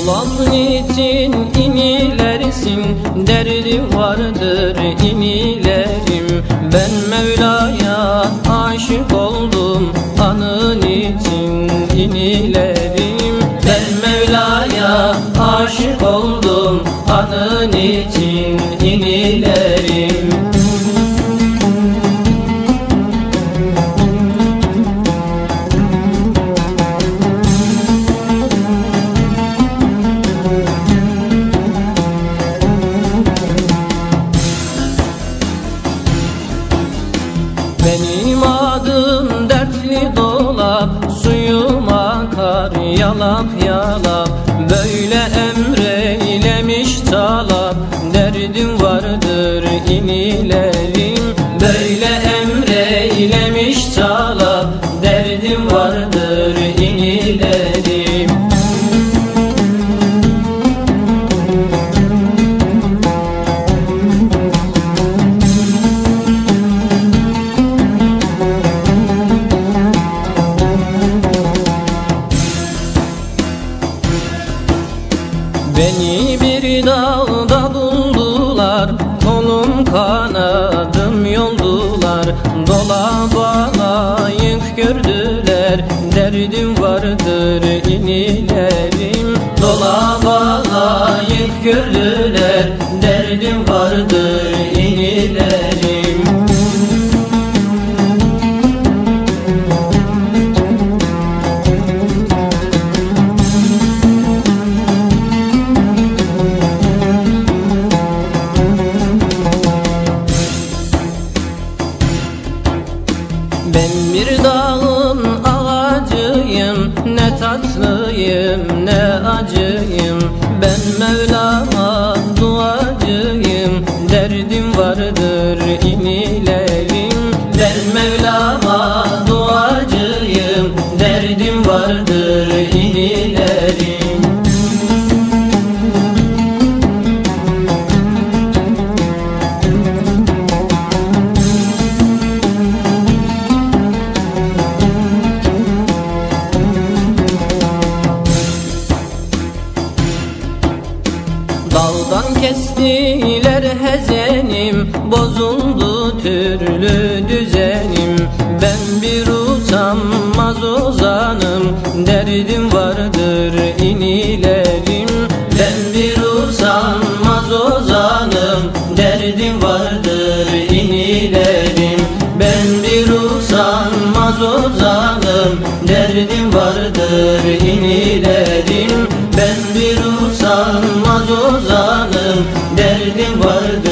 Olan için imilersin Derdi vardır imilerim Ben Mevla'ya aşık oldum Anın için imilerim Ben Mevla'ya aşık oldum Anın için imilerim yalap yalap Böyle Beni bir dağda buldular Kolum kanadım yoldular. Dola bana yük gördüler Derdim vardır inilerim. Dola bana yük gördüler Derdim vardır inilerim Dağın ağacıyım Ne tatlıyım ne acıyım. Ben Mevlam'a duacıyım Derdim vardır inilerim Ben Mevlam'a Daldan kestiler hezenim Bozuldu türlü düzenim. Ben bir usanmaz ozanım Derdim vardır inilerim. Ben bir usanmaz ozanım Derdim vardır inilerim. Ben bir usanmaz ozanım Derdim vardır inilerim derdi vardır.